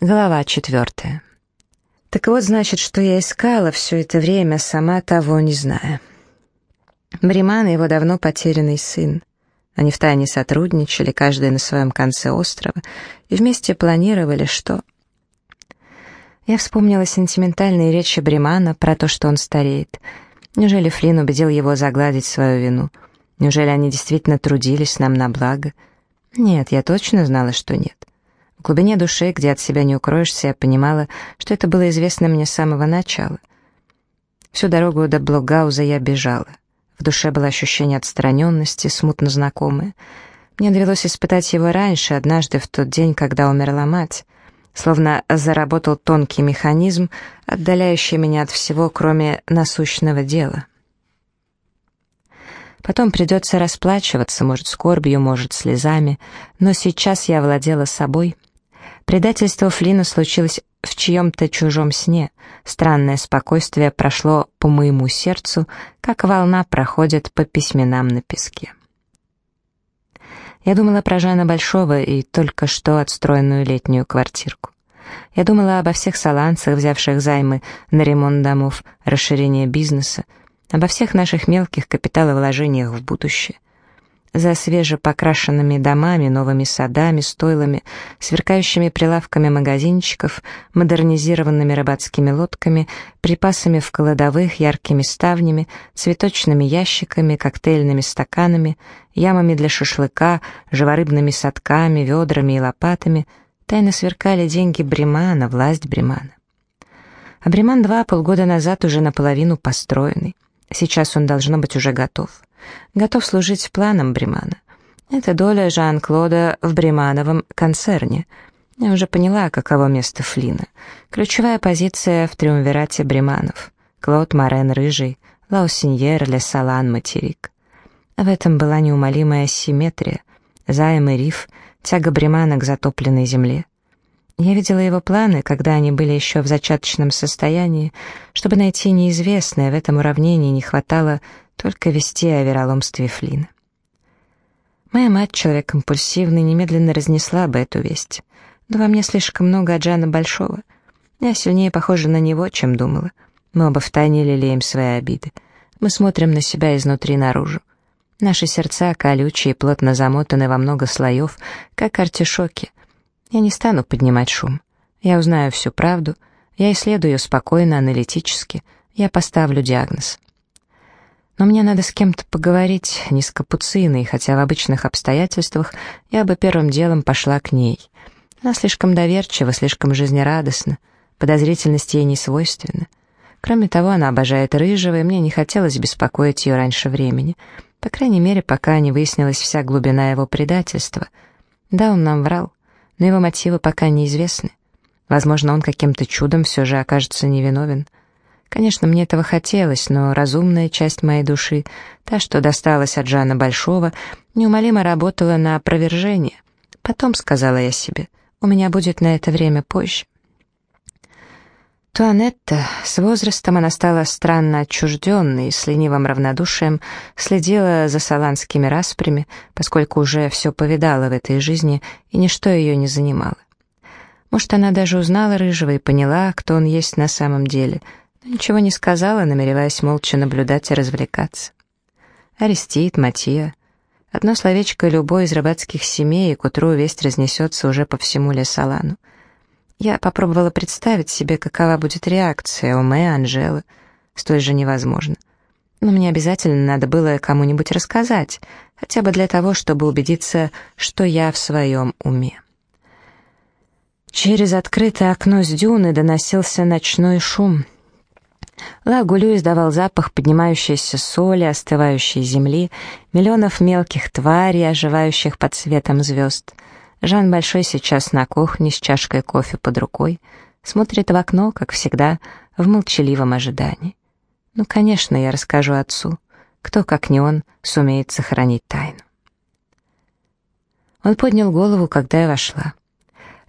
Глава четвертая. Так вот, значит, что я искала все это время, сама того не зная. Бриман и его давно потерянный сын. Они втайне сотрудничали, каждый на своем конце острова, и вместе планировали, что... Я вспомнила сентиментальные речи Бримана про то, что он стареет. Неужели Флинн убедил его загладить свою вину? Неужели они действительно трудились нам на благо? Нет, я точно знала, что нет. В глубине души, где от себя не укроешься, я понимала, что это было известно мне с самого начала. Всю дорогу до Блогауза я бежала. В душе было ощущение отстраненности, смутно знакомое. Мне довелось испытать его раньше, однажды в тот день, когда умерла мать. Словно заработал тонкий механизм, отдаляющий меня от всего, кроме насущного дела. Потом придется расплачиваться, может, скорбью, может, слезами, но сейчас я владела собой — Предательство Флина случилось в чьем-то чужом сне. Странное спокойствие прошло по моему сердцу, как волна проходит по письменам на песке. Я думала про Жана Большого и только что отстроенную летнюю квартирку. Я думала обо всех саланцах, взявших займы на ремонт домов, расширение бизнеса, обо всех наших мелких капиталовложениях в будущее за свежепокрашенными домами, новыми садами, стойлами, сверкающими прилавками магазинчиков, модернизированными рыбацкими лодками, припасами в кладовых, яркими ставнями, цветочными ящиками, коктейльными стаканами, ямами для шашлыка, живорыбными садками, ведрами и лопатами, тайно сверкали деньги Бремана, власть Бремана. А Бреман-2 полгода назад уже наполовину построенный. Сейчас он должно быть уже готов готов служить планом Бремана. Это доля Жан-Клода в Бремановом концерне. Я уже поняла, каково место Флина. Ключевая позиция в триумвирате Бреманов. Клод Морен Рыжий, Лаусиньер, Лесалан, Материк. В этом была неумолимая симметрия. Займ и риф, тяга Бремана к затопленной земле. Я видела его планы, когда они были еще в зачаточном состоянии. Чтобы найти неизвестное, в этом уравнении не хватало только вести о вероломстве Флина. Моя мать, человек импульсивный, немедленно разнесла бы эту весть. Но во мне слишком много Аджана Большого. Я сильнее похожа на него, чем думала. Мы оба втайне лелеем свои обиды. Мы смотрим на себя изнутри наружу. Наши сердца колючие, плотно замотаны во много слоев, как артишоки. Я не стану поднимать шум. Я узнаю всю правду, я исследую ее спокойно, аналитически, я поставлю диагноз. Но мне надо с кем-то поговорить, не с капуциной, хотя в обычных обстоятельствах я бы первым делом пошла к ней. Она слишком доверчива, слишком жизнерадостна, подозрительность ей не свойственна. Кроме того, она обожает рыжего, и мне не хотелось беспокоить ее раньше времени, по крайней мере, пока не выяснилась вся глубина его предательства. Да, он нам врал, но его мотивы пока неизвестны. Возможно, он каким-то чудом все же окажется невиновен. Конечно, мне этого хотелось, но разумная часть моей души, та, что досталась от Жана Большого, неумолимо работала на опровержение. Потом, сказала я себе, у меня будет на это время позже. Туанетта, с возрастом она стала странно отчужденной, с ленивым равнодушием следила за саланскими распрями, поскольку уже все повидала в этой жизни, и ничто ее не занимало. Может, она даже узнала Рыжего и поняла, кто он есть на самом деле — Ничего не сказала, намереваясь молча наблюдать и развлекаться. Арестит, Матия. Одно словечко любой из рыбацких семей, и к утру весть разнесется уже по всему Лесалану. Я попробовала представить себе, какова будет реакция у Мэ, Анжелы. Столь же невозможно. Но мне обязательно надо было кому-нибудь рассказать, хотя бы для того, чтобы убедиться, что я в своем уме. Через открытое окно с дюны доносился ночной шум — Лагулю издавал запах поднимающейся соли, остывающей земли, миллионов мелких тварей, оживающих под светом звезд. Жан Большой сейчас на кухне с чашкой кофе под рукой, смотрит в окно, как всегда, в молчаливом ожидании. Ну, конечно, я расскажу отцу. Кто, как не он, сумеет сохранить тайну. Он поднял голову, когда я вошла.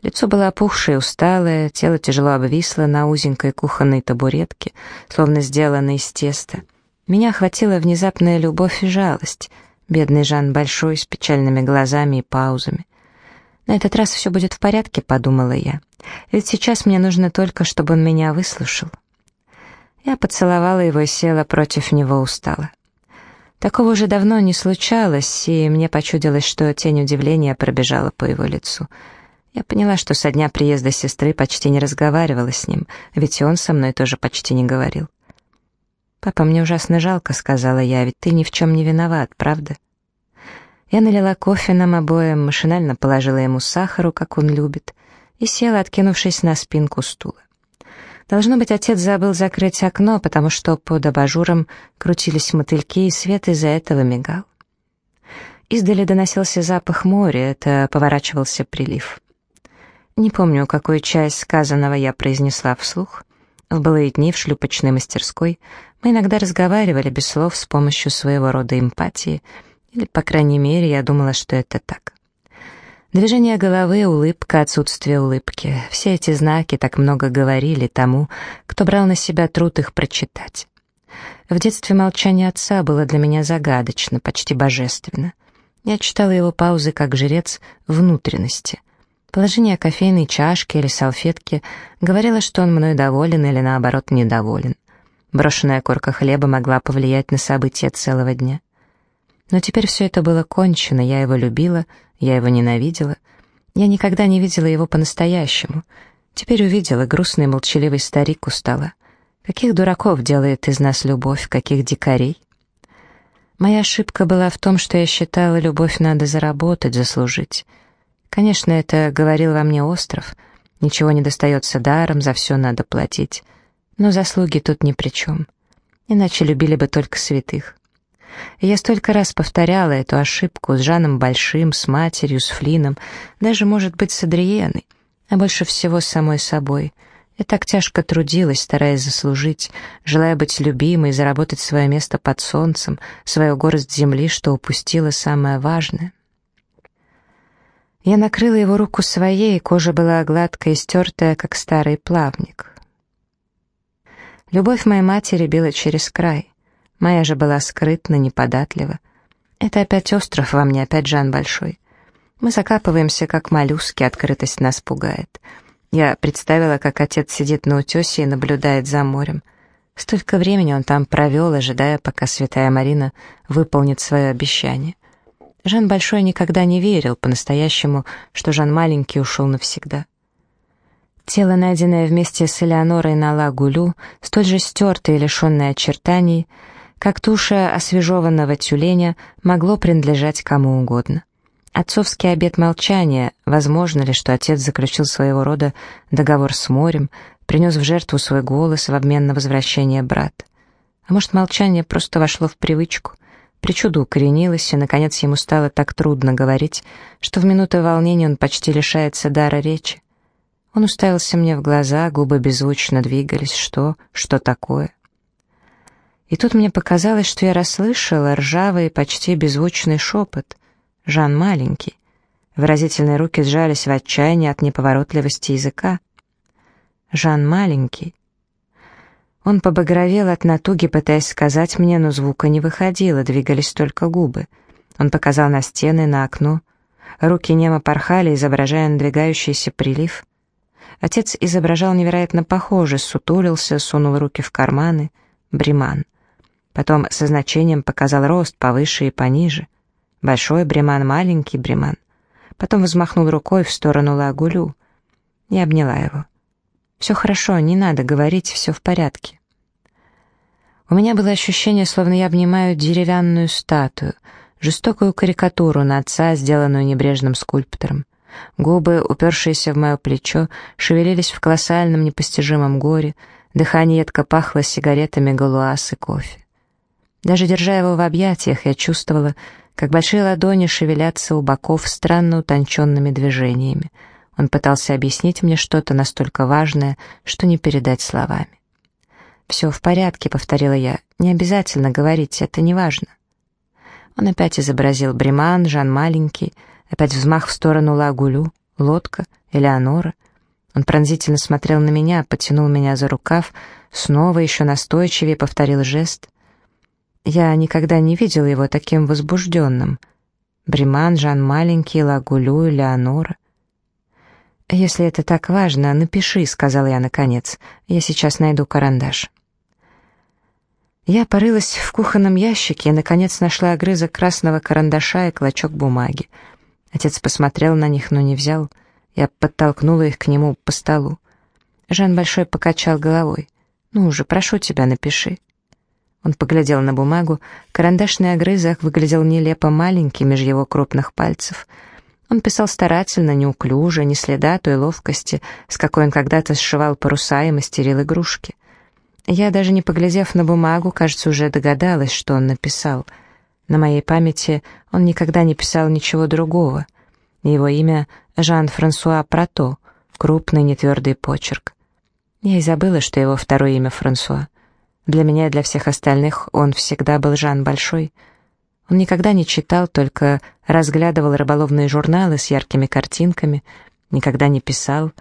Лицо было опухшее, усталое, тело тяжело обвисло на узенькой кухонной табуретке, словно сделанной из теста. Меня охватила внезапная любовь и жалость. Бедный Жан Большой с печальными глазами и паузами. На этот раз все будет в порядке, подумала я. Ведь сейчас мне нужно только, чтобы он меня выслушал. Я поцеловала его и села против него устала. Такого уже давно не случалось, и мне почудилось, что тень удивления пробежала по его лицу. Я поняла, что со дня приезда сестры почти не разговаривала с ним, ведь и он со мной тоже почти не говорил. «Папа, мне ужасно жалко», — сказала я, — «ведь ты ни в чем не виноват, правда?» Я налила кофе нам обоим, машинально положила ему сахару, как он любит, и села, откинувшись на спинку стула. Должно быть, отец забыл закрыть окно, потому что под абажуром крутились мотыльки, и свет из-за этого мигал. Издали доносился запах моря, это поворачивался прилив. Не помню, какую часть сказанного я произнесла вслух. В былые дни в шлюпочной мастерской мы иногда разговаривали без слов с помощью своего рода эмпатии, или, по крайней мере, я думала, что это так. Движение головы, улыбка, отсутствие улыбки — все эти знаки так много говорили тому, кто брал на себя труд их прочитать. В детстве молчание отца было для меня загадочно, почти божественно. Я читала его паузы как жрец внутренности — Положение кофейной чашки или салфетки говорило, что он мной доволен или, наоборот, недоволен. Брошенная корка хлеба могла повлиять на события целого дня. Но теперь все это было кончено, я его любила, я его ненавидела. Я никогда не видела его по-настоящему. Теперь увидела грустный молчаливый старик у стола. Каких дураков делает из нас любовь, каких дикарей? Моя ошибка была в том, что я считала, любовь надо заработать, заслужить. Конечно, это говорил во мне остров. Ничего не достается даром, за все надо платить. Но заслуги тут ни при чем. Иначе любили бы только святых. И я столько раз повторяла эту ошибку с Жаном Большим, с матерью, с Флином, даже, может быть, с Адриеной, а больше всего с самой собой. Я так тяжко трудилась, стараясь заслужить, желая быть любимой, заработать свое место под солнцем, свою горсть земли, что упустила самое важное. Я накрыла его руку своей, кожа была гладкая и стертая, как старый плавник. Любовь моей матери била через край. Моя же была скрытна, неподатлива. Это опять остров во мне, опять Жан Большой. Мы закапываемся, как моллюски, открытость нас пугает. Я представила, как отец сидит на утесе и наблюдает за морем. Столько времени он там провел, ожидая, пока святая Марина выполнит свое обещание. Жан Большой никогда не верил по-настоящему, что Жан Маленький ушел навсегда. Тело, найденное вместе с Элеонорой на Лагулю, столь же стертое и лишенное очертаний, как туша освежеванного тюленя, могло принадлежать кому угодно. Отцовский обет молчания, возможно ли, что отец заключил своего рода договор с морем, принес в жертву свой голос в обмен на возвращение брата. А может, молчание просто вошло в привычку — Причуда укоренилась, и, наконец, ему стало так трудно говорить, что в минуты волнения он почти лишается дара речи. Он уставился мне в глаза, губы беззвучно двигались. Что? Что такое? И тут мне показалось, что я расслышала ржавый, почти беззвучный шепот. «Жан маленький». Выразительные руки сжались в отчаянии от неповоротливости языка. «Жан маленький». Он побагровел от натуги, пытаясь сказать мне, но звука не выходило, двигались только губы. Он показал на стены, на окно. Руки немо порхали, изображая надвигающийся прилив. Отец изображал невероятно похоже, сутулился, сунул руки в карманы. Бреман. Потом со значением показал рост повыше и пониже. Большой бреман, маленький бреман. Потом взмахнул рукой в сторону Лагулю. Я обняла его. «Все хорошо, не надо говорить, все в порядке». У меня было ощущение, словно я обнимаю деревянную статую, жестокую карикатуру на отца, сделанную небрежным скульптором. Губы, упершиеся в мое плечо, шевелились в колоссальном непостижимом горе, дыхание едко пахло сигаретами галуаз и кофе. Даже держа его в объятиях, я чувствовала, как большие ладони шевелятся у боков странно утонченными движениями. Он пытался объяснить мне что-то настолько важное, что не передать словами. «Все в порядке», — повторила я. «Не обязательно говорить, это не важно». Он опять изобразил Бреман, Жан Маленький, опять взмах в сторону Лагулю, лодка, Элеонора. Он пронзительно смотрел на меня, потянул меня за рукав, снова еще настойчивее повторил жест. Я никогда не видел его таким возбужденным. Бреман, Жан Маленький, Лагулю, Элеонора. «Если это так важно, напиши», — сказал я наконец. «Я сейчас найду карандаш». Я порылась в кухонном ящике и, наконец, нашла огрызок красного карандаша и клочок бумаги. Отец посмотрел на них, но не взял. Я подтолкнула их к нему по столу. Жан Большой покачал головой. «Ну уже, прошу тебя, напиши». Он поглядел на бумагу. Карандашный огрызок выглядел нелепо маленький меж его крупных пальцев — он писал старательно, неуклюже, не следа той ловкости, с какой он когда-то сшивал паруса и мастерил игрушки. Я, даже не поглядев на бумагу, кажется, уже догадалась, что он написал. На моей памяти он никогда не писал ничего другого. Его имя Жан-Франсуа Прато, крупный нетвердый почерк. Я и забыла, что его второе имя Франсуа. Для меня и для всех остальных он всегда был Жан Большой — он никогда не читал, только разглядывал рыболовные журналы с яркими картинками, никогда не писал.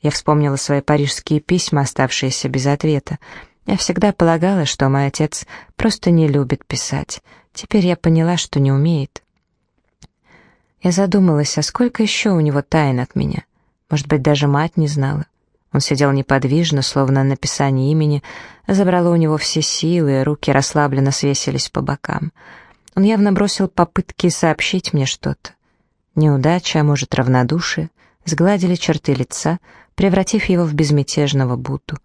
Я вспомнила свои парижские письма, оставшиеся без ответа. Я всегда полагала, что мой отец просто не любит писать. Теперь я поняла, что не умеет. Я задумалась, а сколько еще у него тайн от меня? Может быть, даже мать не знала. Он сидел неподвижно, словно написание имени забрало у него все силы, руки расслабленно свесились по бокам — он явно бросил попытки сообщить мне что-то. Неудача, а может равнодушие, сгладили черты лица, превратив его в безмятежного Будду.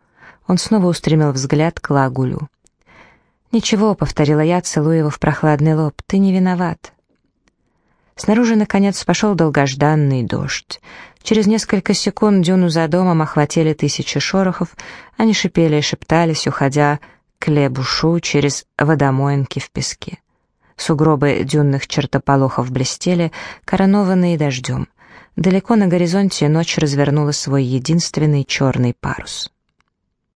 Он снова устремил взгляд к Лагулю. «Ничего», — повторила я, целуя его в прохладный лоб, — «ты не виноват». Снаружи, наконец, пошел долгожданный дождь. Через несколько секунд дюну за домом охватили тысячи шорохов, они шипели и шептались, уходя к Лебушу через водомоинки в песке. Сугробы дюнных чертополохов блестели, коронованные дождем. Далеко на горизонте ночь развернула свой единственный черный парус.